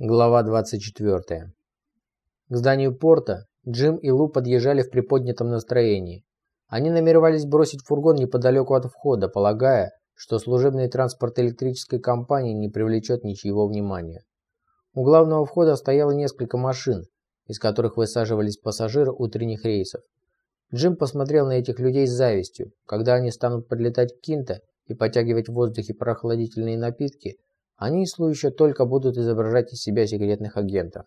Глава 24. К зданию порта Джим и Лу подъезжали в приподнятом настроении. Они намеревались бросить фургон неподалеку от входа, полагая, что служебный транспорт электрической компании не привлечет ничьего внимания. У главного входа стояло несколько машин, из которых высаживались пассажиры утренних рейсов. Джим посмотрел на этих людей с завистью. Когда они станут подлетать к Кинта и потягивать в воздухе прохладительные напитки, они еще только будут изображать из себя секретных агентов.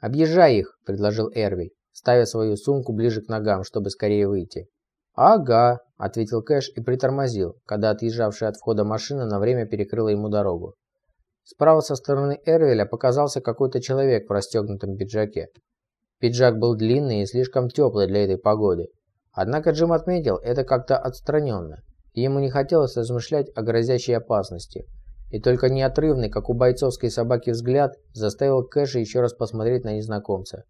«Объезжай их», – предложил Эрви, ставя свою сумку ближе к ногам, чтобы скорее выйти. «Ага», – ответил Кэш и притормозил, когда отъезжавшая от входа машина на время перекрыла ему дорогу. Справа со стороны Эрвеля показался какой-то человек в расстегнутом пиджаке. Пиджак был длинный и слишком теплый для этой погоды. Однако Джим отметил это как-то отстраненно, и ему не хотелось размышлять о грозящей опасности – и только неотрывный, как у бойцовской собаки взгляд, заставил Кэша еще раз посмотреть на незнакомца.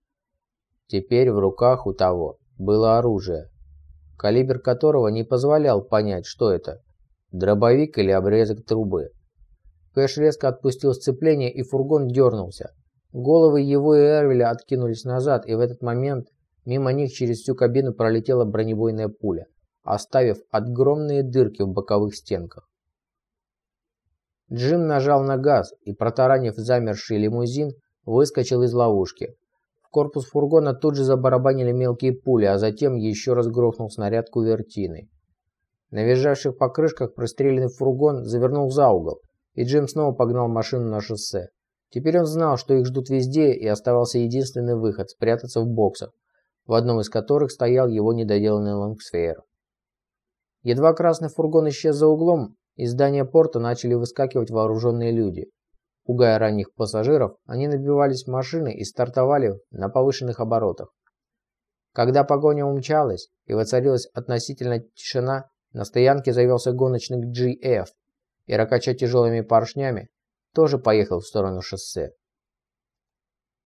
Теперь в руках у того было оружие, калибр которого не позволял понять, что это – дробовик или обрезок трубы. Кэш резко отпустил сцепление, и фургон дернулся. Головы его и Эрвеля откинулись назад, и в этот момент мимо них через всю кабину пролетела бронебойная пуля, оставив огромные дырки в боковых стенках. Джим нажал на газ и, протаранив замерший лимузин, выскочил из ловушки. В корпус фургона тут же забарабанили мелкие пули, а затем еще раз грохнул снаряд кувертиной. На визжавших покрышках простреленный фургон завернул за угол, и Джим снова погнал машину на шоссе. Теперь он знал, что их ждут везде, и оставался единственный выход – спрятаться в боксах, в одном из которых стоял его недоделанный лонгсфейр. Едва красный фургон исчез за углом, из здания порта начали выскакивать вооруженные люди. Пугая ранних пассажиров, они набивались в машины и стартовали на повышенных оборотах. Когда погоня умчалась и воцарилась относительно тишина, на стоянке завелся гоночник GF и, ракача тяжелыми поршнями, тоже поехал в сторону шоссе.